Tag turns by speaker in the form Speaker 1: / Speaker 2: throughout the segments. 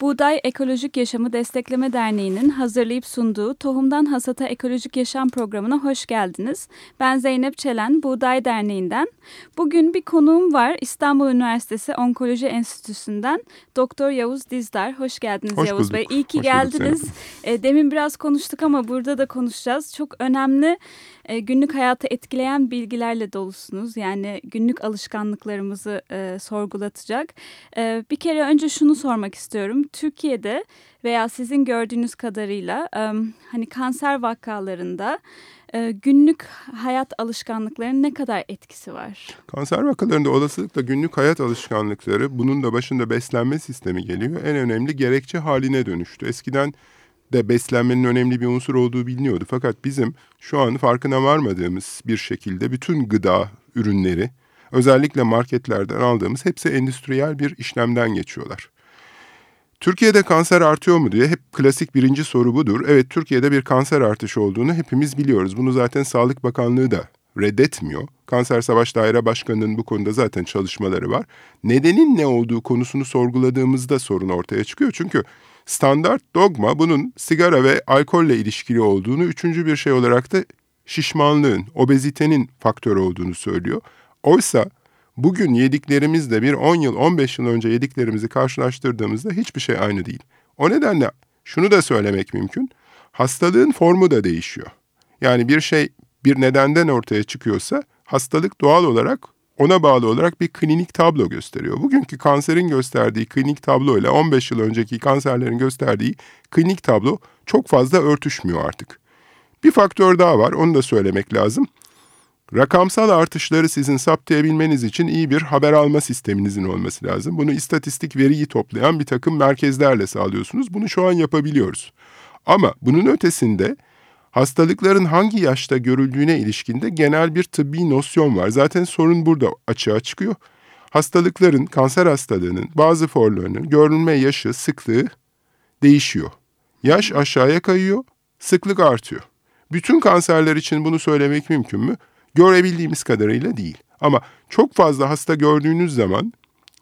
Speaker 1: Buğday Ekolojik Yaşamı Destekleme Derneği'nin hazırlayıp sunduğu Tohumdan Hasata Ekolojik Yaşam programına hoş geldiniz. Ben Zeynep Çelen, Buğday Derneği'nden. Bugün bir konuğum var İstanbul Üniversitesi Onkoloji Enstitüsü'nden Doktor Yavuz Dizdar. Hoş geldiniz
Speaker 2: hoş
Speaker 1: Yavuz
Speaker 2: bulduk.
Speaker 1: Bey. İyi ki
Speaker 2: hoş
Speaker 1: geldiniz. E, demin biraz konuştuk ama burada da konuşacağız. Çok önemli e, günlük hayatı etkileyen bilgilerle dolusunuz. Yani günlük alışkanlıklarımızı e, sorgulatacak. E, bir kere önce şunu sormak istiyorum. Türkiye'de veya sizin gördüğünüz kadarıyla hani kanser vakalarında günlük hayat alışkanlıklarının ne kadar etkisi var?
Speaker 2: Kanser vakalarında olasılıkla günlük hayat alışkanlıkları bunun da başında beslenme sistemi geliyor. En önemli gerekçe haline dönüştü. Eskiden de beslenmenin önemli bir unsur olduğu biliniyordu. Fakat bizim şu an farkına varmadığımız bir şekilde bütün gıda ürünleri özellikle marketlerden aldığımız hepsi endüstriyel bir işlemden geçiyorlar. Türkiye'de kanser artıyor mu diye hep klasik birinci soru budur. Evet Türkiye'de bir kanser artışı olduğunu hepimiz biliyoruz. Bunu zaten Sağlık Bakanlığı da reddetmiyor. Kanser Savaş Daire Başkanı'nın bu konuda zaten çalışmaları var. Nedenin ne olduğu konusunu sorguladığımızda sorun ortaya çıkıyor. Çünkü standart dogma bunun sigara ve alkolle ilişkili olduğunu, üçüncü bir şey olarak da şişmanlığın, obezitenin faktörü olduğunu söylüyor. Oysa bugün yediklerimizle bir 10 yıl, 15 yıl önce yediklerimizi karşılaştırdığımızda hiçbir şey aynı değil. O nedenle şunu da söylemek mümkün. Hastalığın formu da değişiyor. Yani bir şey bir nedenden ortaya çıkıyorsa hastalık doğal olarak ona bağlı olarak bir klinik tablo gösteriyor. Bugünkü kanserin gösterdiği klinik tablo ile 15 yıl önceki kanserlerin gösterdiği klinik tablo çok fazla örtüşmüyor artık. Bir faktör daha var, onu da söylemek lazım. Rakamsal artışları sizin saptayabilmeniz için iyi bir haber alma sisteminizin olması lazım. Bunu istatistik veriyi toplayan bir takım merkezlerle sağlıyorsunuz. Bunu şu an yapabiliyoruz. Ama bunun ötesinde hastalıkların hangi yaşta görüldüğüne ilişkinde genel bir tıbbi nosyon var. Zaten sorun burada açığa çıkıyor. Hastalıkların, kanser hastalığının bazı forlarının görülme yaşı, sıklığı değişiyor. Yaş aşağıya kayıyor, sıklık artıyor. Bütün kanserler için bunu söylemek mümkün mü? Görebildiğimiz kadarıyla değil. Ama çok fazla hasta gördüğünüz zaman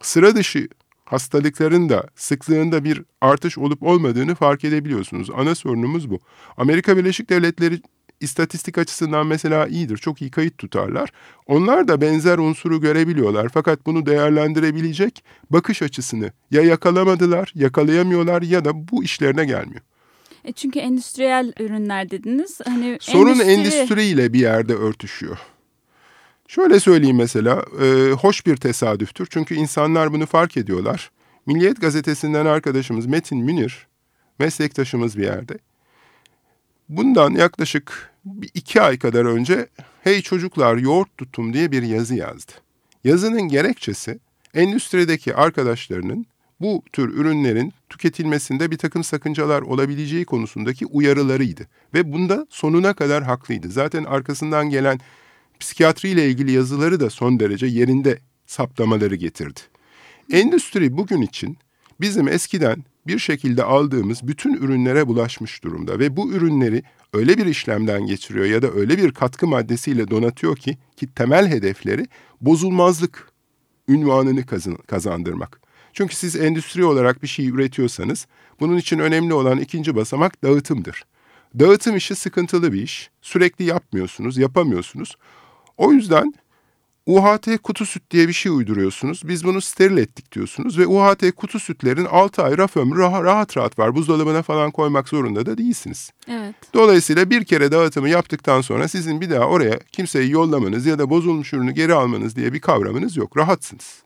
Speaker 2: sıra dışı hastalıkların da sıklığında bir artış olup olmadığını fark edebiliyorsunuz. Ana sorunumuz bu. Amerika Birleşik Devletleri istatistik açısından mesela iyidir. Çok iyi kayıt tutarlar. Onlar da benzer unsuru görebiliyorlar. Fakat bunu değerlendirebilecek bakış açısını ya yakalamadılar, yakalayamıyorlar ya da bu işlerine gelmiyor.
Speaker 1: E çünkü endüstriyel ürünler dediniz. Hani
Speaker 2: Sorun
Speaker 1: endüstri...
Speaker 2: endüstriyle bir yerde örtüşüyor. Şöyle söyleyeyim mesela, e, hoş bir tesadüftür. Çünkü insanlar bunu fark ediyorlar. Milliyet gazetesinden arkadaşımız Metin Münir, meslektaşımız bir yerde. Bundan yaklaşık bir iki ay kadar önce Hey çocuklar yoğurt tutum diye bir yazı yazdı. Yazının gerekçesi endüstrideki arkadaşlarının bu tür ürünlerin tüketilmesinde bir takım sakıncalar olabileceği konusundaki uyarılarıydı. Ve bunda sonuna kadar haklıydı. Zaten arkasından gelen psikiyatri ile ilgili yazıları da son derece yerinde saptamaları getirdi. Endüstri bugün için bizim eskiden bir şekilde aldığımız bütün ürünlere bulaşmış durumda ve bu ürünleri öyle bir işlemden geçiriyor ya da öyle bir katkı maddesiyle donatıyor ki ki temel hedefleri bozulmazlık ünvanını kazandırmak. Çünkü siz endüstri olarak bir şey üretiyorsanız bunun için önemli olan ikinci basamak dağıtımdır. Dağıtım işi sıkıntılı bir iş. Sürekli yapmıyorsunuz, yapamıyorsunuz. O yüzden UHT kutu süt diye bir şey uyduruyorsunuz. Biz bunu steril ettik diyorsunuz ve UHT kutu sütlerin 6 ay raf ömrü rahat rahat var. Buzdolabına falan koymak zorunda da değilsiniz.
Speaker 1: Evet.
Speaker 2: Dolayısıyla bir kere dağıtımı yaptıktan sonra sizin bir daha oraya kimseyi yollamanız ya da bozulmuş ürünü geri almanız diye bir kavramınız yok. Rahatsınız.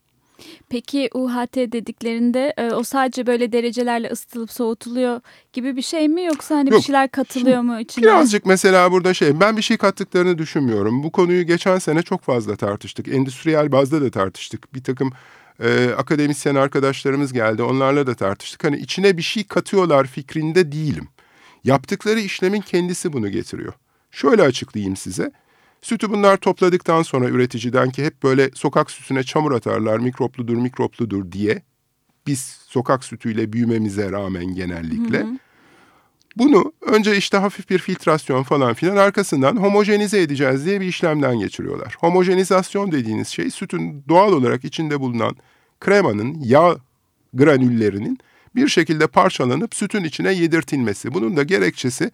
Speaker 1: Peki UHT dediklerinde e, o sadece böyle derecelerle ısıtılıp soğutuluyor gibi bir şey mi yoksa hani
Speaker 2: Yok.
Speaker 1: bir şeyler katılıyor mu içine?
Speaker 2: Birazcık mesela burada şey ben bir şey kattıklarını düşünmüyorum. Bu konuyu geçen sene çok fazla tartıştık. Endüstriyel bazda da tartıştık. Bir takım e, akademisyen arkadaşlarımız geldi onlarla da tartıştık. Hani içine bir şey katıyorlar fikrinde değilim. Yaptıkları işlemin kendisi bunu getiriyor. Şöyle açıklayayım size. Sütü bunlar topladıktan sonra üreticiden ki hep böyle sokak sütüne çamur atarlar mikropludur mikropludur diye Biz sokak sütüyle büyümemize rağmen genellikle. Hı hı. Bunu önce işte hafif bir filtrasyon falan filan arkasından homojenize edeceğiz diye bir işlemden geçiriyorlar. Homojenizasyon dediğiniz şey sütün doğal olarak içinde bulunan kremanın yağ granüllerinin bir şekilde parçalanıp sütün içine yedirtilmesi. Bunun da gerekçesi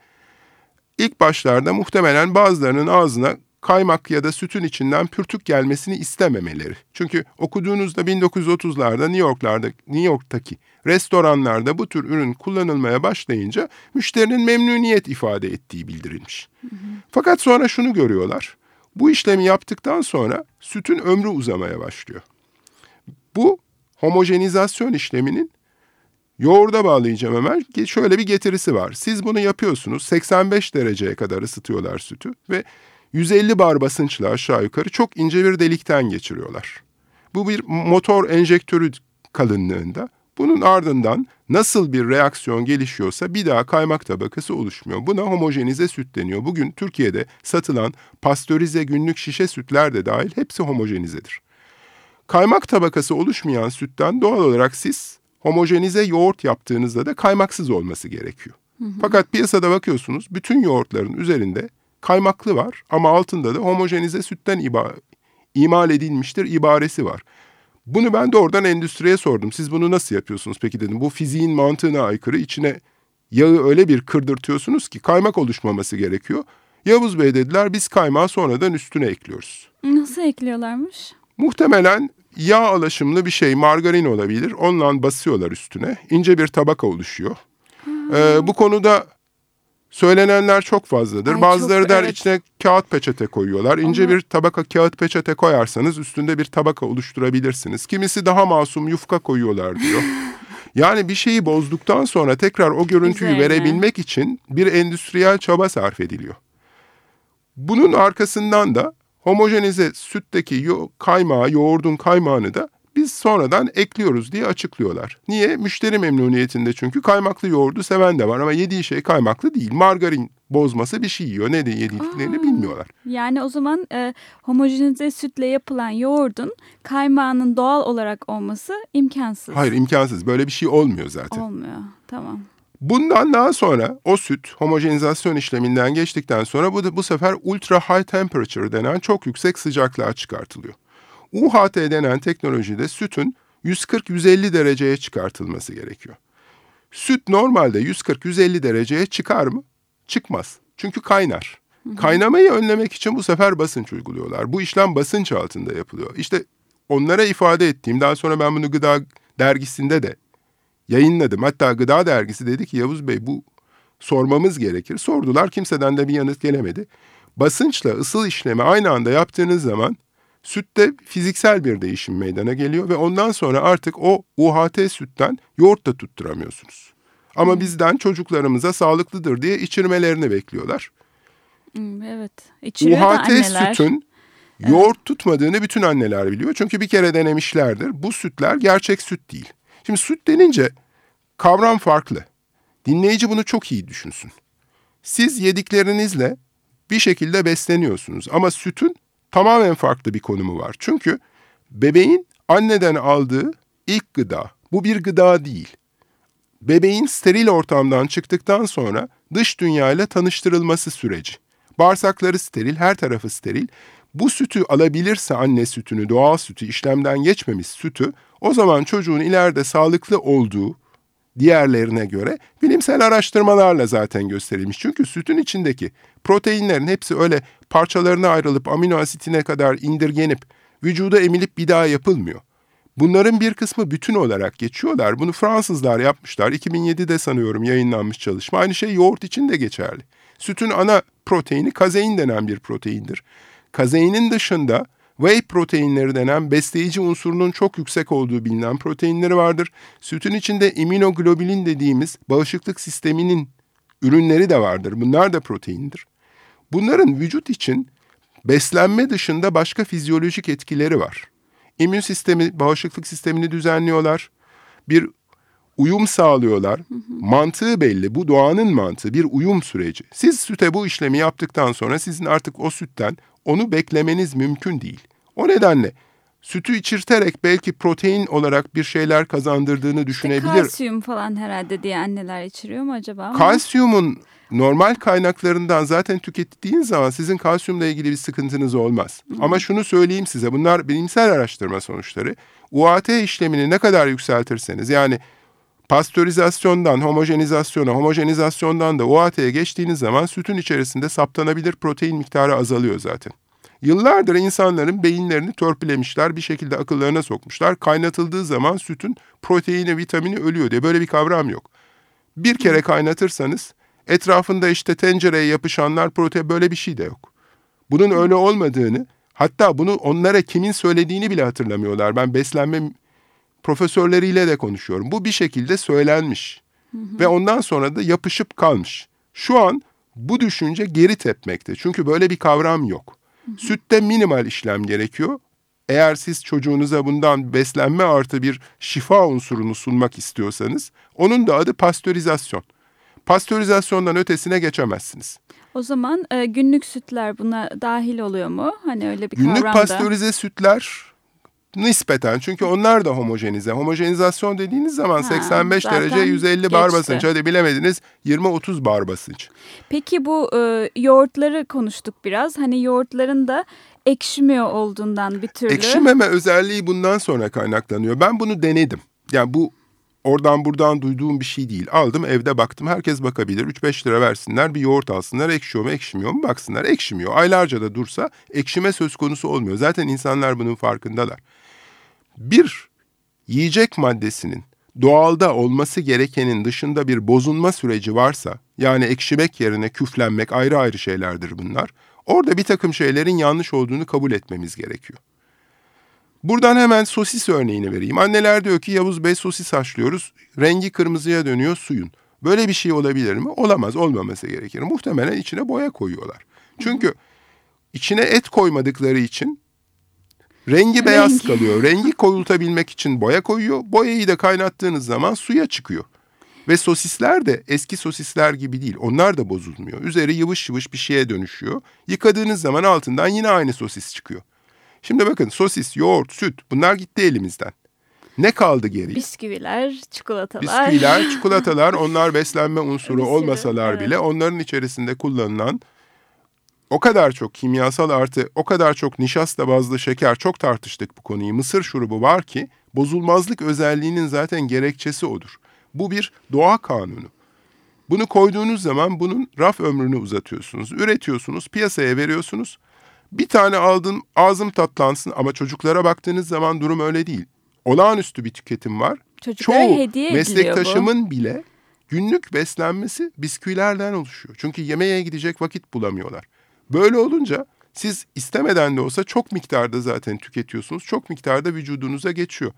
Speaker 2: ilk başlarda muhtemelen bazılarının ağzına kaymak ya da sütün içinden pürtük gelmesini istememeleri. Çünkü okuduğunuzda 1930'larda New York'larda New York'taki restoranlarda bu tür ürün kullanılmaya başlayınca müşterinin memnuniyet ifade ettiği bildirilmiş. Hı hı. Fakat sonra şunu görüyorlar. Bu işlemi yaptıktan sonra sütün ömrü uzamaya başlıyor. Bu homojenizasyon işleminin yoğurda bağlayacağım hemen. Şöyle bir getirisi var. Siz bunu yapıyorsunuz. 85 dereceye kadar ısıtıyorlar sütü ve 150 bar basınçla aşağı yukarı çok ince bir delikten geçiriyorlar. Bu bir motor enjektörü kalınlığında. Bunun ardından nasıl bir reaksiyon gelişiyorsa bir daha kaymak tabakası oluşmuyor. Buna homojenize süt deniyor. Bugün Türkiye'de satılan pastörize günlük şişe sütler de dahil hepsi homojenizedir. Kaymak tabakası oluşmayan sütten doğal olarak siz homojenize yoğurt yaptığınızda da kaymaksız olması gerekiyor. Hı hı. Fakat piyasada bakıyorsunuz bütün yoğurtların üzerinde kaymaklı var ama altında da homojenize sütten iba imal edilmiştir ibaresi var. Bunu ben de oradan endüstriye sordum. Siz bunu nasıl yapıyorsunuz peki dedim. Bu fiziğin mantığına aykırı. içine yağı öyle bir kırdırtıyorsunuz ki kaymak oluşmaması gerekiyor. Yavuz Bey dediler biz kaymağı sonradan üstüne ekliyoruz.
Speaker 1: Nasıl ekliyorlarmış?
Speaker 2: Muhtemelen yağ alaşımlı bir şey margarin olabilir. Onunla basıyorlar üstüne. İnce bir tabaka oluşuyor. Ee, bu konuda Söylenenler çok fazladır. Ay, Bazıları çok, der evet. içine kağıt peçete koyuyorlar. İnce Ama... bir tabaka kağıt peçete koyarsanız üstünde bir tabaka oluşturabilirsiniz. Kimisi daha masum yufka koyuyorlar diyor. yani bir şeyi bozduktan sonra tekrar o görüntüyü Üzerine. verebilmek için bir endüstriyel çaba sarf ediliyor. Bunun arkasından da homojenize sütteki yo kaymağı, yoğurdun kaymağını da biz sonradan ekliyoruz diye açıklıyorlar. Niye? Müşteri memnuniyetinde çünkü kaymaklı yoğurdu seven de var ama yediği şey kaymaklı değil. Margarin bozması bir şey yiyor. Ne de yediklerini Aa, bilmiyorlar.
Speaker 1: Yani o zaman e, homojenize sütle yapılan yoğurdun kaymağının doğal olarak olması imkansız.
Speaker 2: Hayır imkansız. Böyle bir şey olmuyor zaten.
Speaker 1: Olmuyor. Tamam.
Speaker 2: Bundan daha sonra o süt homojenizasyon işleminden geçtikten sonra bu, bu sefer ultra high temperature denen çok yüksek sıcaklığa çıkartılıyor. UHT denen teknolojide sütün 140-150 dereceye çıkartılması gerekiyor. Süt normalde 140-150 dereceye çıkar mı? Çıkmaz. Çünkü kaynar. Kaynamayı önlemek için bu sefer basınç uyguluyorlar. Bu işlem basınç altında yapılıyor. İşte onlara ifade ettiğim, daha sonra ben bunu gıda dergisinde de yayınladım. Hatta gıda dergisi dedi ki Yavuz Bey bu sormamız gerekir. Sordular kimseden de bir yanıt gelemedi. Basınçla ısıl işlemi aynı anda yaptığınız zaman Sütte fiziksel bir değişim meydana geliyor ve ondan sonra artık o UHT sütten yoğurt da tutturamıyorsunuz. Ama hmm. bizden çocuklarımıza sağlıklıdır diye içirmelerini bekliyorlar.
Speaker 1: Hmm, evet. İçiriyor
Speaker 2: UHT sütün yoğurt evet. tutmadığını bütün anneler biliyor. Çünkü bir kere denemişlerdir. Bu sütler gerçek süt değil. Şimdi süt denince kavram farklı. Dinleyici bunu çok iyi düşünsün. Siz yediklerinizle bir şekilde besleniyorsunuz ama sütün tamamen farklı bir konumu var. Çünkü bebeğin anneden aldığı ilk gıda. Bu bir gıda değil. Bebeğin steril ortamdan çıktıktan sonra dış dünyayla tanıştırılması süreci. Bağırsakları steril, her tarafı steril. Bu sütü alabilirse anne sütünü, doğal sütü, işlemden geçmemiş sütü, o zaman çocuğun ileride sağlıklı olduğu diğerlerine göre bilimsel araştırmalarla zaten gösterilmiş. Çünkü sütün içindeki proteinlerin hepsi öyle parçalarına ayrılıp amino asitine kadar indirgenip vücuda emilip bir daha yapılmıyor. Bunların bir kısmı bütün olarak geçiyorlar. Bunu Fransızlar yapmışlar. 2007'de sanıyorum yayınlanmış çalışma. Aynı şey yoğurt için de geçerli. Sütün ana proteini kazein denen bir proteindir. Kazeinin dışında Whey proteinleri denen besleyici unsurunun çok yüksek olduğu bilinen proteinleri vardır. Sütün içinde immunoglobulin dediğimiz bağışıklık sisteminin ürünleri de vardır. Bunlar da proteindir. Bunların vücut için beslenme dışında başka fizyolojik etkileri var. İmmün sistemi, bağışıklık sistemini düzenliyorlar. Bir uyum sağlıyorlar. Mantığı belli. Bu doğanın mantığı. Bir uyum süreci. Siz süte bu işlemi yaptıktan sonra sizin artık o sütten onu beklemeniz mümkün değil. O nedenle sütü içirterek belki protein olarak bir şeyler kazandırdığını düşünebilir.
Speaker 1: Kalsiyum falan herhalde diye anneler içiriyor mu acaba?
Speaker 2: Kalsiyumun normal kaynaklarından zaten tükettiğiniz zaman sizin kalsiyumla ilgili bir sıkıntınız olmaz. Hı. Ama şunu söyleyeyim size bunlar bilimsel araştırma sonuçları. UAT işlemini ne kadar yükseltirseniz yani pastörizasyondan homojenizasyona, homojenizasyondan da UAT'ye geçtiğiniz zaman sütün içerisinde saptanabilir protein miktarı azalıyor zaten. Yıllardır insanların beyinlerini törpülemişler, bir şekilde akıllarına sokmuşlar. Kaynatıldığı zaman sütün proteini, vitamini ölüyor diye böyle bir kavram yok. Bir kere kaynatırsanız etrafında işte tencereye yapışanlar protein böyle bir şey de yok. Bunun öyle olmadığını, hatta bunu onlara kimin söylediğini bile hatırlamıyorlar. Ben beslenme profesörleriyle de konuşuyorum. Bu bir şekilde söylenmiş hı hı. ve ondan sonra da yapışıp kalmış. Şu an bu düşünce geri tepmekte. Çünkü böyle bir kavram yok. Hı hı. Sütte minimal işlem gerekiyor. Eğer siz çocuğunuza bundan beslenme artı bir şifa unsurunu sunmak istiyorsanız onun da adı pastörizasyon. Pastörizasyondan ötesine geçemezsiniz.
Speaker 1: O zaman e, günlük sütler buna dahil oluyor mu? Hani öyle bir
Speaker 2: günlük
Speaker 1: kavramda.
Speaker 2: Günlük pastörize sütler nispeten çünkü onlar da homojenize. Homojenizasyon dediğiniz zaman ha, 85 derece 150 geçti. bar basınç. Hadi bilemediniz 20-30 bar basınç.
Speaker 1: Peki bu e, yoğurtları konuştuk biraz. Hani yoğurtların da ekşimiyor olduğundan bir türlü.
Speaker 2: Ekşimeme özelliği bundan sonra kaynaklanıyor. Ben bunu denedim. Yani bu oradan buradan duyduğum bir şey değil. Aldım evde baktım herkes bakabilir. 3-5 lira versinler bir yoğurt alsınlar. Ekşiyor mu ekşimiyor mu baksınlar. Ekşimiyor. Aylarca da dursa ekşime söz konusu olmuyor. Zaten insanlar bunun farkındalar bir yiyecek maddesinin doğalda olması gerekenin dışında bir bozulma süreci varsa, yani ekşimek yerine küflenmek ayrı ayrı şeylerdir bunlar. Orada bir takım şeylerin yanlış olduğunu kabul etmemiz gerekiyor. Buradan hemen sosis örneğini vereyim. Anneler diyor ki Yavuz Bey sosis haşlıyoruz, rengi kırmızıya dönüyor suyun. Böyle bir şey olabilir mi? Olamaz, olmaması gerekir. Muhtemelen içine boya koyuyorlar. Çünkü içine et koymadıkları için Rengi beyaz Rengi. kalıyor. Rengi koyultabilmek için boya koyuyor. Boyayı da kaynattığınız zaman suya çıkıyor. Ve sosisler de eski sosisler gibi değil. Onlar da bozulmuyor. Üzeri yıvış yıvış bir şeye dönüşüyor. Yıkadığınız zaman altından yine aynı sosis çıkıyor. Şimdi bakın sosis, yoğurt, süt bunlar gitti elimizden. Ne kaldı geriye?
Speaker 1: Bisküviler, çikolatalar.
Speaker 2: Bisküviler, çikolatalar onlar beslenme unsuru olmasalar evet. bile onların içerisinde kullanılan o kadar çok kimyasal artı, o kadar çok nişasta bazlı şeker çok tartıştık bu konuyu. Mısır şurubu var ki bozulmazlık özelliğinin zaten gerekçesi odur. Bu bir doğa kanunu. Bunu koyduğunuz zaman bunun raf ömrünü uzatıyorsunuz. Üretiyorsunuz, piyasaya veriyorsunuz. Bir tane aldın ağzım tatlansın ama çocuklara baktığınız zaman durum öyle değil. Olağanüstü bir tüketim var.
Speaker 1: Çocuklara Çoğu hediye
Speaker 2: meslektaşımın bu. bile günlük beslenmesi bisküvilerden oluşuyor. Çünkü yemeğe gidecek vakit bulamıyorlar. Böyle olunca siz istemeden de olsa çok miktarda zaten tüketiyorsunuz. Çok miktarda vücudunuza geçiyor.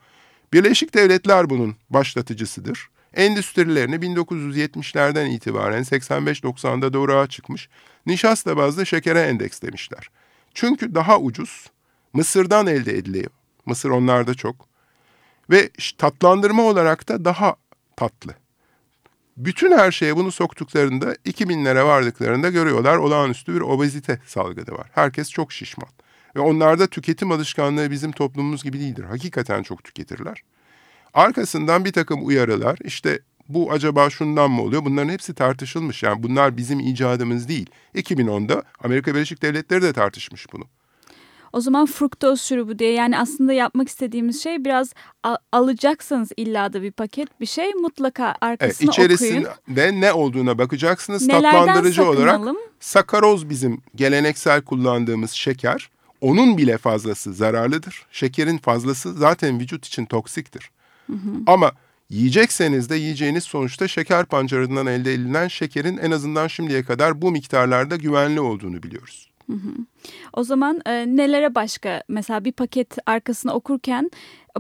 Speaker 2: Birleşik Devletler bunun başlatıcısıdır. Endüstrilerini 1970'lerden itibaren 85-90'da doğruğa çıkmış nişasta bazlı şekere endekslemişler. Çünkü daha ucuz, Mısır'dan elde ediliyor. Mısır onlarda çok. Ve tatlandırma olarak da daha tatlı. Bütün her şeye bunu soktuklarında 2000'lere vardıklarında görüyorlar olağanüstü bir obezite salgını var. Herkes çok şişman. Ve onlarda tüketim alışkanlığı bizim toplumumuz gibi değildir. Hakikaten çok tüketirler. Arkasından bir takım uyarılar işte bu acaba şundan mı oluyor? Bunların hepsi tartışılmış. Yani bunlar bizim icadımız değil. 2010'da Amerika Birleşik Devletleri de tartışmış bunu.
Speaker 1: O zaman fruktoz şurubu diye yani aslında yapmak istediğimiz şey biraz alacaksanız illa da bir paket bir şey mutlaka arkasını evet,
Speaker 2: içerisinde
Speaker 1: okuyun.
Speaker 2: ne olduğuna bakacaksınız. Nelerden Tatlandırıcı olarak sakaroz bizim geleneksel kullandığımız şeker. Onun bile fazlası zararlıdır. Şekerin fazlası zaten vücut için toksiktir. Hı hı. Ama yiyecekseniz de yiyeceğiniz sonuçta şeker pancarından elde edilen şekerin en azından şimdiye kadar bu miktarlarda güvenli olduğunu biliyoruz. Hı hı.
Speaker 1: O zaman e, nelere başka mesela bir paket arkasına okurken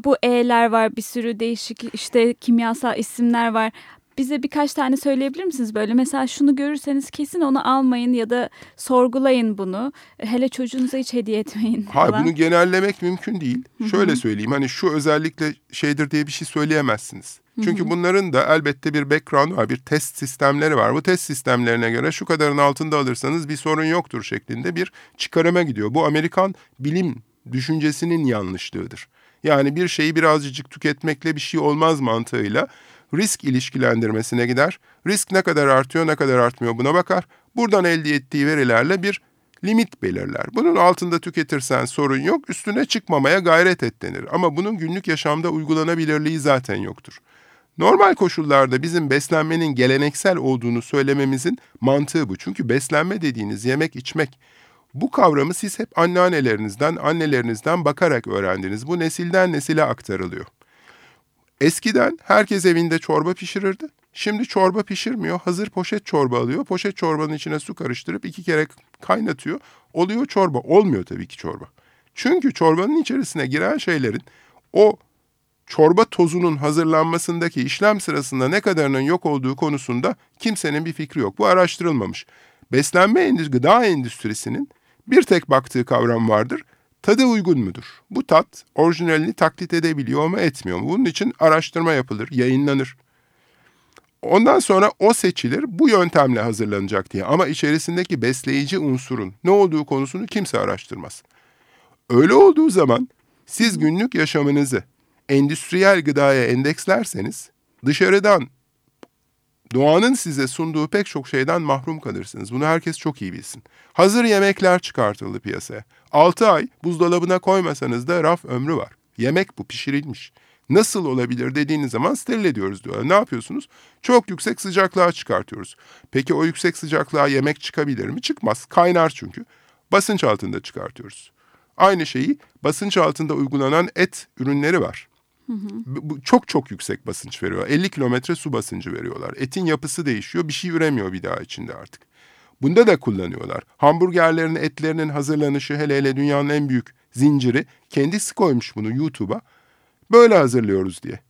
Speaker 1: bu E'ler var bir sürü değişik işte kimyasal isimler var. Bize birkaç tane söyleyebilir misiniz böyle? Mesela şunu görürseniz kesin onu almayın ya da sorgulayın bunu. Hele çocuğunuza hiç hediye etmeyin
Speaker 2: falan. Hayır bunu genellemek mümkün değil. Hı-hı. Şöyle söyleyeyim hani şu özellikle şeydir diye bir şey söyleyemezsiniz. Çünkü bunların da elbette bir background var, bir test sistemleri var. Bu test sistemlerine göre şu kadarın altında alırsanız bir sorun yoktur şeklinde bir çıkarıma gidiyor. Bu Amerikan bilim düşüncesinin yanlışlığıdır. Yani bir şeyi birazcık tüketmekle bir şey olmaz mantığıyla risk ilişkilendirmesine gider. Risk ne kadar artıyor ne kadar artmıyor buna bakar. Buradan elde ettiği verilerle bir limit belirler. Bunun altında tüketirsen sorun yok, üstüne çıkmamaya gayret et denir. Ama bunun günlük yaşamda uygulanabilirliği zaten yoktur. Normal koşullarda bizim beslenmenin geleneksel olduğunu söylememizin mantığı bu. Çünkü beslenme dediğiniz yemek içmek. Bu kavramı siz hep anneannelerinizden, annelerinizden bakarak öğrendiniz. Bu nesilden nesile aktarılıyor. Eskiden herkes evinde çorba pişirirdi. Şimdi çorba pişirmiyor. Hazır poşet çorba alıyor. Poşet çorbanın içine su karıştırıp iki kere kaynatıyor. Oluyor çorba. Olmuyor tabii ki çorba. Çünkü çorbanın içerisine giren şeylerin o çorba tozunun hazırlanmasındaki işlem sırasında ne kadarının yok olduğu konusunda kimsenin bir fikri yok. Bu araştırılmamış. Beslenme gıda endüstrisinin bir tek baktığı kavram vardır. Tadı uygun mudur? Bu tat orijinalini taklit edebiliyor mu etmiyor mu? Bunun için araştırma yapılır, yayınlanır. Ondan sonra o seçilir, bu yöntemle hazırlanacak diye. Ama içerisindeki besleyici unsurun ne olduğu konusunu kimse araştırmaz. Öyle olduğu zaman siz günlük yaşamınızı endüstriyel gıdaya endekslerseniz dışarıdan doğanın size sunduğu pek çok şeyden mahrum kalırsınız. Bunu herkes çok iyi bilsin. Hazır yemekler çıkartıldı piyasaya. 6 ay buzdolabına koymasanız da raf ömrü var. Yemek bu pişirilmiş. Nasıl olabilir dediğiniz zaman steril ediyoruz diyorlar. Ne yapıyorsunuz? Çok yüksek sıcaklığa çıkartıyoruz. Peki o yüksek sıcaklığa yemek çıkabilir mi? Çıkmaz. Kaynar çünkü. Basınç altında çıkartıyoruz. Aynı şeyi basınç altında uygulanan et ürünleri var. Hı hı. Çok çok yüksek basınç veriyor. 50 kilometre su basıncı veriyorlar. Etin yapısı değişiyor. Bir şey üremiyor bir daha içinde artık. Bunda da kullanıyorlar. Hamburgerlerin etlerinin hazırlanışı hele hele dünyanın en büyük zinciri kendisi koymuş bunu YouTube'a. Böyle hazırlıyoruz diye.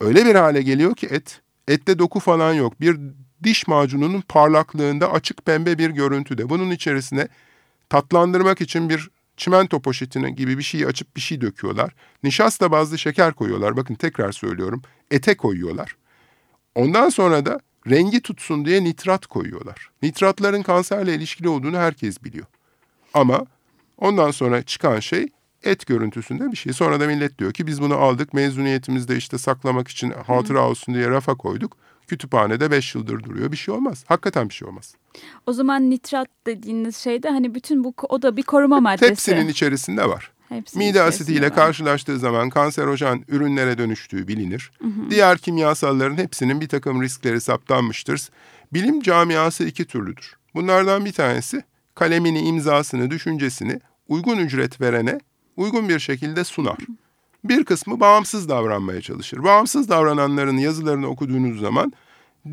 Speaker 2: Öyle bir hale geliyor ki et. Ette doku falan yok. Bir diş macununun parlaklığında açık pembe bir görüntüde. Bunun içerisine tatlandırmak için bir çimento poşetini gibi bir şeyi açıp bir şey döküyorlar. Nişasta bazlı şeker koyuyorlar. Bakın tekrar söylüyorum. Ete koyuyorlar. Ondan sonra da rengi tutsun diye nitrat koyuyorlar. Nitratların kanserle ilişkili olduğunu herkes biliyor. Ama ondan sonra çıkan şey et görüntüsünde bir şey. Sonra da millet diyor ki biz bunu aldık mezuniyetimizde işte saklamak için hatıra olsun diye rafa koyduk. Kütüphanede 5 yıldır duruyor bir şey olmaz. Hakikaten bir şey olmaz.
Speaker 1: O zaman nitrat dediğiniz şeyde hani bütün bu o da bir koruma maddesi.
Speaker 2: Hepsinin içerisinde var. Hepsinin Mide asitiyle var. karşılaştığı zaman kanserojen ürünlere dönüştüğü bilinir. Hı hı. Diğer kimyasalların hepsinin bir takım riskleri saptanmıştır. Bilim camiası iki türlüdür. Bunlardan bir tanesi kalemini, imzasını, düşüncesini uygun ücret verene uygun bir şekilde sunar. Bir kısmı bağımsız davranmaya çalışır. Bağımsız davrananların yazılarını okuduğunuz zaman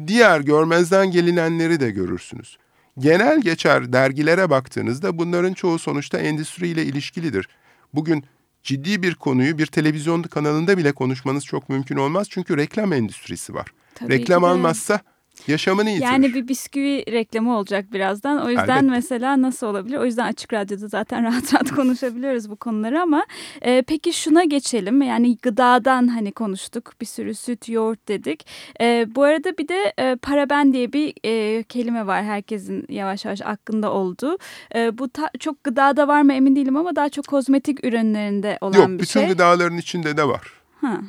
Speaker 2: diğer görmezden gelinenleri de görürsünüz. Genel geçer dergilere baktığınızda bunların çoğu sonuçta endüstriyle ilişkilidir. Bugün ciddi bir konuyu bir televizyon kanalında bile konuşmanız çok mümkün olmaz çünkü reklam endüstrisi var. Tabii reklam almazsa Yaşamını yitirir.
Speaker 1: Yani bir bisküvi reklamı olacak birazdan. O yüzden Elbette. mesela nasıl olabilir? O yüzden Açık Radyo'da zaten rahat rahat konuşabiliyoruz bu konuları ama e, peki şuna geçelim. Yani gıdadan hani konuştuk. Bir sürü süt, yoğurt dedik. E, bu arada bir de e, paraben diye bir e, kelime var herkesin yavaş yavaş aklında olduğu. E, bu çok gıdada var mı emin değilim ama daha çok kozmetik ürünlerinde olan
Speaker 2: Yok,
Speaker 1: bir
Speaker 2: şey. Yok bütün gıdaların içinde de var.
Speaker 1: Ha.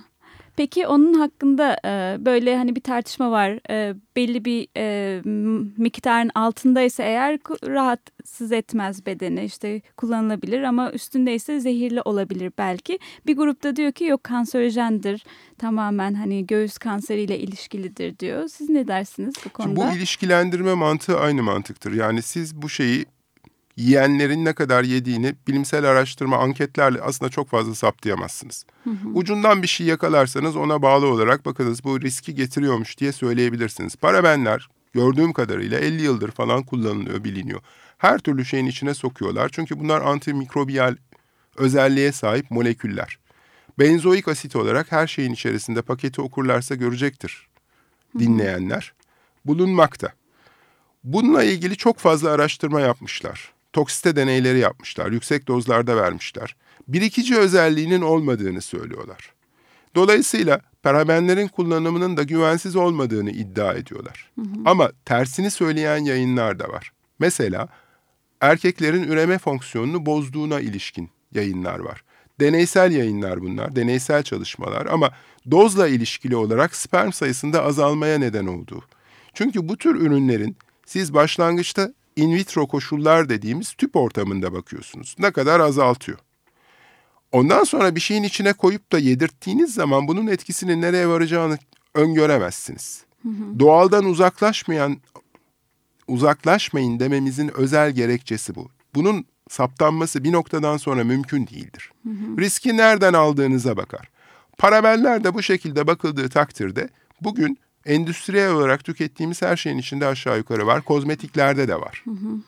Speaker 1: Peki onun hakkında e, böyle hani bir tartışma var. E, belli bir e, miktarın altındaysa eğer rahatsız etmez bedeni işte kullanılabilir ama üstündeyse zehirli olabilir belki. Bir grupta diyor ki yok kanserojendir tamamen hani göğüs kanseriyle ilişkilidir diyor. Siz ne dersiniz bu konuda?
Speaker 2: Şimdi bu ilişkilendirme mantığı aynı mantıktır. Yani siz bu şeyi yiyenlerin ne kadar yediğini bilimsel araştırma, anketlerle aslında çok fazla saptayamazsınız. Hı hı. Ucundan bir şey yakalarsanız ona bağlı olarak bakınız bu riski getiriyormuş diye söyleyebilirsiniz. Parabenler gördüğüm kadarıyla 50 yıldır falan kullanılıyor, biliniyor. Her türlü şeyin içine sokuyorlar. Çünkü bunlar antimikrobiyal özelliğe sahip moleküller. Benzoik asit olarak her şeyin içerisinde paketi okurlarsa görecektir dinleyenler. Bulunmakta. Bununla ilgili çok fazla araştırma yapmışlar toksite deneyleri yapmışlar, yüksek dozlarda vermişler. Birikici özelliğinin olmadığını söylüyorlar. Dolayısıyla parabenlerin kullanımının da güvensiz olmadığını iddia ediyorlar. Hı hı. Ama tersini söyleyen yayınlar da var. Mesela erkeklerin üreme fonksiyonunu bozduğuna ilişkin yayınlar var. Deneysel yayınlar bunlar, deneysel çalışmalar ama dozla ilişkili olarak sperm sayısında azalmaya neden olduğu. Çünkü bu tür ürünlerin siz başlangıçta in vitro koşullar dediğimiz tüp ortamında bakıyorsunuz. Ne kadar azaltıyor. Ondan sonra bir şeyin içine koyup da yedirttiğiniz zaman bunun etkisinin nereye varacağını öngöremezsiniz. Hı hı. Doğaldan uzaklaşmayan uzaklaşmayın dememizin özel gerekçesi bu. Bunun saptanması bir noktadan sonra mümkün değildir. Hı hı. Riski nereden aldığınıza bakar. Parabeller de bu şekilde bakıldığı takdirde bugün endüstriyel olarak tükettiğimiz her şeyin içinde aşağı yukarı var. Kozmetiklerde de var. Hı hı.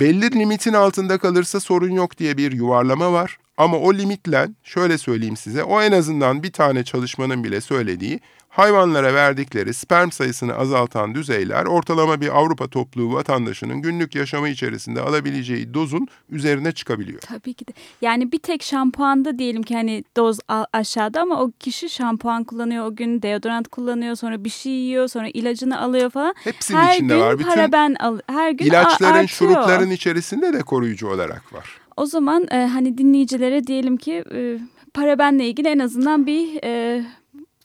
Speaker 2: Belli limitin altında kalırsa sorun yok diye bir yuvarlama var. Ama o limitle şöyle söyleyeyim size o en azından bir tane çalışmanın bile söylediği hayvanlara verdikleri sperm sayısını azaltan düzeyler ortalama bir Avrupa topluluğu vatandaşının günlük yaşamı içerisinde alabileceği dozun üzerine çıkabiliyor.
Speaker 1: Tabii ki de. Yani bir tek şampuanda diyelim ki hani doz aşağıda ama o kişi şampuan kullanıyor o gün deodorant kullanıyor sonra bir şey yiyor sonra ilacını alıyor falan.
Speaker 2: Hepsinin her içinde
Speaker 1: gün
Speaker 2: var.
Speaker 1: Bütün paraben al her gün
Speaker 2: ilaçların
Speaker 1: artıyor.
Speaker 2: şurupların içerisinde de koruyucu olarak var.
Speaker 1: O zaman e, hani dinleyicilere diyelim ki e, parabenle ilgili en azından bir e,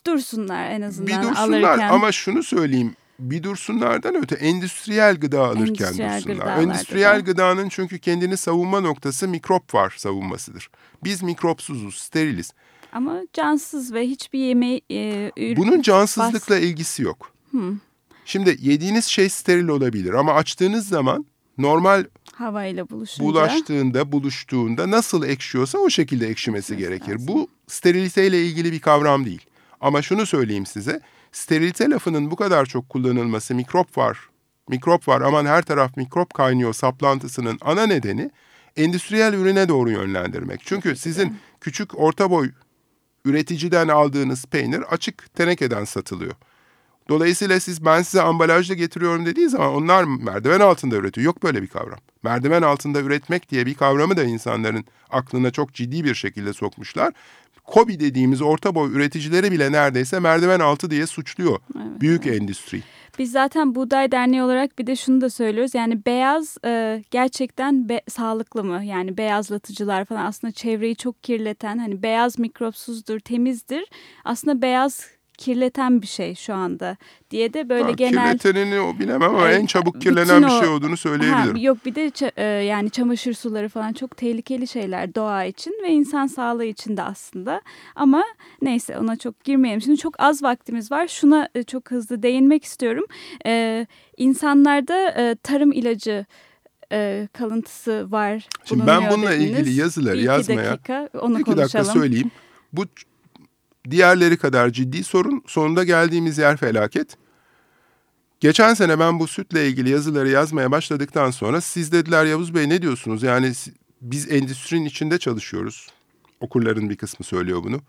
Speaker 1: dursunlar en azından
Speaker 2: bir dursunlar
Speaker 1: alırken.
Speaker 2: ama şunu söyleyeyim bir dursunlardan öte endüstriyel gıda alırken endüstriyel dursunlar. Endüstriyel da. gıdanın çünkü kendini savunma noktası mikrop var savunmasıdır. Biz mikropsuzuz, steriliz.
Speaker 1: Ama cansız ve hiçbir yemeği... E,
Speaker 2: Bunun cansızlıkla bas... ilgisi yok. Hmm. Şimdi yediğiniz şey steril olabilir ama açtığınız zaman normal
Speaker 1: havayla buluşunca
Speaker 2: bulaştığında, buluştuğunda nasıl ekşiyorsa o şekilde ekşimesi gerekir. Bu steriliteyle ilgili bir kavram değil. Ama şunu söyleyeyim size, sterilite lafının bu kadar çok kullanılması mikrop var, mikrop var aman her taraf mikrop kaynıyor saplantısının ana nedeni endüstriyel ürüne doğru yönlendirmek. Çünkü sizin küçük orta boy üreticiden aldığınız peynir açık tenekeden satılıyor. Dolayısıyla siz ben size ambalajla getiriyorum dediği zaman onlar merdiven altında üretiyor. Yok böyle bir kavram. Merdiven altında üretmek diye bir kavramı da insanların aklına çok ciddi bir şekilde sokmuşlar. Kobi dediğimiz orta boy üreticileri bile neredeyse merdiven altı diye suçluyor evet, büyük evet. endüstri.
Speaker 1: Biz zaten Buğday Derneği olarak bir de şunu da söylüyoruz. Yani beyaz e, gerçekten be, sağlıklı mı? Yani beyazlatıcılar falan aslında çevreyi çok kirleten hani beyaz mikropsuzdur, temizdir. Aslında beyaz kirleten bir şey şu anda diye de böyle ha, genel...
Speaker 2: Kirletenini o bilemem ama e, en çabuk kirlenen bir şey olduğunu söyleyebilirim.
Speaker 1: Ha, yok bir de e, yani çamaşır suları falan çok tehlikeli şeyler doğa için ve insan sağlığı için de aslında. Ama neyse ona çok girmeyelim. Şimdi çok az vaktimiz var. Şuna e, çok hızlı değinmek istiyorum. E, insanlarda e, tarım ilacı e, kalıntısı var.
Speaker 2: Şimdi ben bununla ilgili yazıları bir yazmaya dakika, onu iki konuşalım. dakika söyleyeyim. Bu diğerleri kadar ciddi sorun. Sonunda geldiğimiz yer felaket. Geçen sene ben bu sütle ilgili yazıları yazmaya başladıktan sonra siz dediler Yavuz Bey ne diyorsunuz? Yani biz endüstrinin içinde çalışıyoruz. Okurların bir kısmı söylüyor bunu.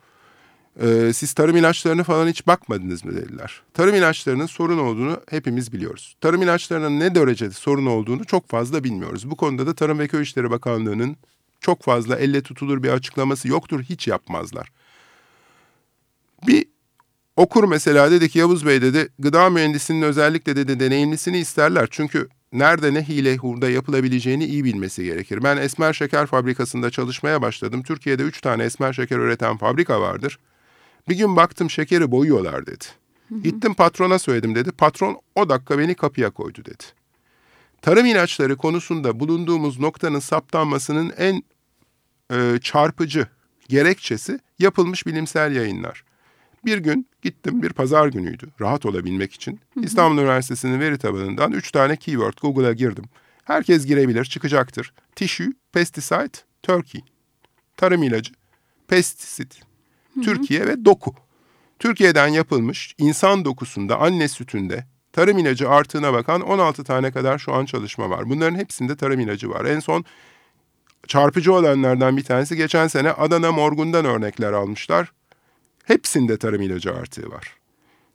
Speaker 2: Ee, siz tarım ilaçlarını falan hiç bakmadınız mı dediler. Tarım ilaçlarının sorun olduğunu hepimiz biliyoruz. Tarım ilaçlarının ne derecede sorun olduğunu çok fazla bilmiyoruz. Bu konuda da Tarım ve Köy İşleri Bakanlığı'nın çok fazla elle tutulur bir açıklaması yoktur. Hiç yapmazlar. Bir okur mesela dedi ki Yavuz Bey dedi gıda mühendisinin özellikle dedi deneyimlisini isterler. Çünkü nerede ne hile hurda yapılabileceğini iyi bilmesi gerekir. Ben esmer şeker fabrikasında çalışmaya başladım. Türkiye'de üç tane esmer şeker üreten fabrika vardır. Bir gün baktım şekeri boyuyorlar dedi. Gittim patrona söyledim dedi. Patron o dakika beni kapıya koydu dedi. Tarım ilaçları konusunda bulunduğumuz noktanın saptanmasının en e, çarpıcı gerekçesi yapılmış bilimsel yayınlar. Bir gün gittim bir pazar günüydü rahat olabilmek için. İstanbul Üniversitesi'nin veri tabanından üç tane keyword Google'a girdim. Herkes girebilir çıkacaktır. Tissue, pesticide, turkey. Tarım ilacı, pestisit, Türkiye ve doku. Türkiye'den yapılmış insan dokusunda, anne sütünde tarım ilacı artığına bakan 16 tane kadar şu an çalışma var. Bunların hepsinde tarım ilacı var. En son çarpıcı olanlardan bir tanesi geçen sene Adana Morgun'dan örnekler almışlar. Hepsinde tarım ilacı artığı var.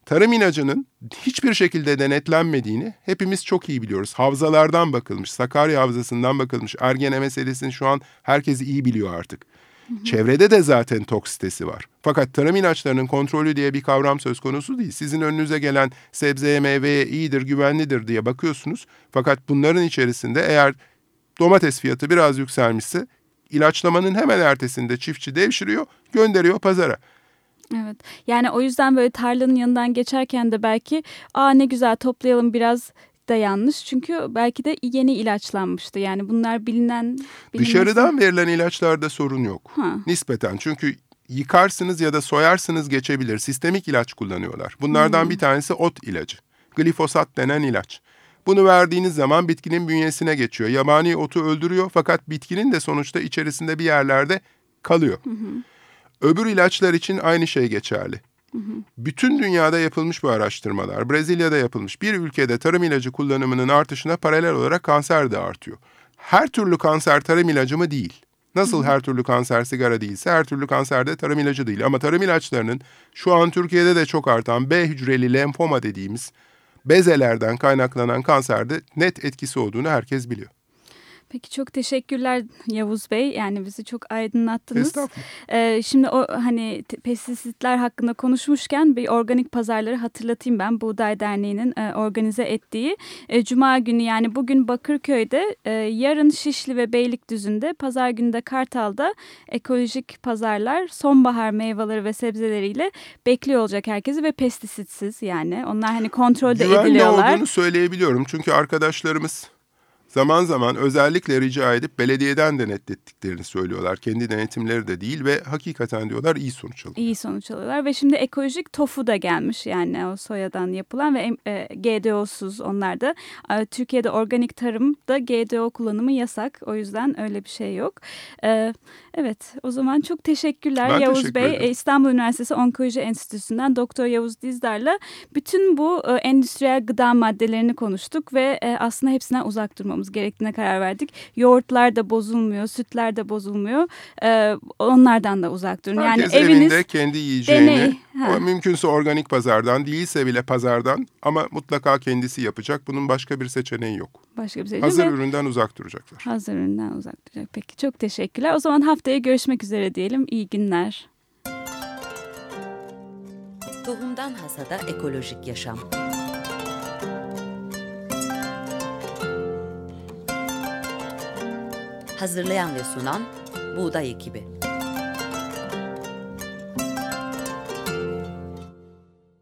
Speaker 2: Tarım ilacının hiçbir şekilde denetlenmediğini hepimiz çok iyi biliyoruz. Havzalardan bakılmış, Sakarya Havzası'ndan bakılmış. Ergene meselesini şu an herkes iyi biliyor artık. Çevrede de zaten toksitesi var. Fakat tarım ilaçlarının kontrolü diye bir kavram söz konusu değil. Sizin önünüze gelen sebzeye, meyveye iyidir, güvenlidir diye bakıyorsunuz. Fakat bunların içerisinde eğer domates fiyatı biraz yükselmişse ilaçlamanın hemen ertesinde çiftçi devşiriyor, gönderiyor pazara.
Speaker 1: Evet. Yani o yüzden böyle tarlanın yanından geçerken de belki aa ne güzel toplayalım biraz da yanlış. Çünkü belki de yeni ilaçlanmıştı. Yani bunlar bilinen... bilinmesi...
Speaker 2: Dışarıdan verilen ilaçlarda sorun yok.
Speaker 1: Ha.
Speaker 2: Nispeten çünkü yıkarsınız ya da soyarsınız geçebilir. Sistemik ilaç kullanıyorlar. Bunlardan
Speaker 1: Hmm.
Speaker 2: bir tanesi ot ilacı. Glifosat denen ilaç. Bunu verdiğiniz zaman bitkinin bünyesine geçiyor. Yabani otu öldürüyor fakat bitkinin de sonuçta içerisinde bir yerlerde kalıyor. Öbür ilaçlar için aynı şey geçerli. Bütün dünyada yapılmış bu araştırmalar, Brezilya'da yapılmış bir ülkede tarım ilacı kullanımının artışına paralel olarak kanser de artıyor. Her türlü kanser tarım ilacı mı değil. Nasıl her türlü kanser sigara değilse her türlü kanser de tarım ilacı değil. Ama tarım ilaçlarının şu an Türkiye'de de çok artan B hücreli lenfoma dediğimiz bezelerden kaynaklanan kanserde net etkisi olduğunu herkes biliyor.
Speaker 1: Peki çok teşekkürler Yavuz Bey. Yani bizi çok aydınlattınız. Ee, şimdi o hani pestisitler hakkında konuşmuşken bir organik pazarları hatırlatayım ben. Buğday Derneği'nin e, organize ettiği e, Cuma günü yani bugün Bakırköy'de, e, yarın Şişli ve Beylikdüzü'nde, pazar günü de Kartal'da ekolojik pazarlar sonbahar meyveleri ve sebzeleriyle bekliyor olacak herkesi ve pestisitsiz yani. Onlar hani kontrolde
Speaker 2: Güvenli
Speaker 1: ediliyorlar.
Speaker 2: olduğunu söyleyebiliyorum. Çünkü arkadaşlarımız zaman zaman özellikle rica edip belediyeden denetlettiklerini söylüyorlar. Kendi denetimleri de değil ve hakikaten diyorlar iyi sonuç alıyor.
Speaker 1: iyi sonuç alıyorlar ve şimdi ekolojik tofu da gelmiş yani o soyadan yapılan ve e, GDO'suz onlar da. E, Türkiye'de organik tarımda GDO kullanımı yasak o yüzden öyle bir şey yok. E, evet o zaman çok teşekkürler
Speaker 2: Ben
Speaker 1: Yavuz
Speaker 2: teşekkür
Speaker 1: Bey.
Speaker 2: ederim.
Speaker 1: E, İstanbul Üniversitesi Onkoloji Enstitüsü'nden Doktor Yavuz Dizdar'la bütün bu e, endüstriyel gıda maddelerini konuştuk ve e, aslında hepsinden uzak durmamız gerektiğine karar verdik. Yoğurtlar da bozulmuyor, sütler de bozulmuyor. E, onlardan da uzak durun. Yani
Speaker 2: Herkes
Speaker 1: eviniz
Speaker 2: evinde kendi yiyeceğini,
Speaker 1: deney, ha.
Speaker 2: mümkünse organik pazardan, değilse bile pazardan ama mutlaka kendisi yapacak. Bunun başka bir seçeneği yok.
Speaker 1: başka bir şey
Speaker 2: Hazır
Speaker 1: ve
Speaker 2: üründen uzak duracaklar.
Speaker 1: hazır üründen uzak duracak. Peki çok teşekkürler. O zaman haftaya görüşmek üzere diyelim. İyi günler.
Speaker 3: Tohumdan Hasada Ekolojik Yaşam Hazırlayan ve sunan Buğday Ekibi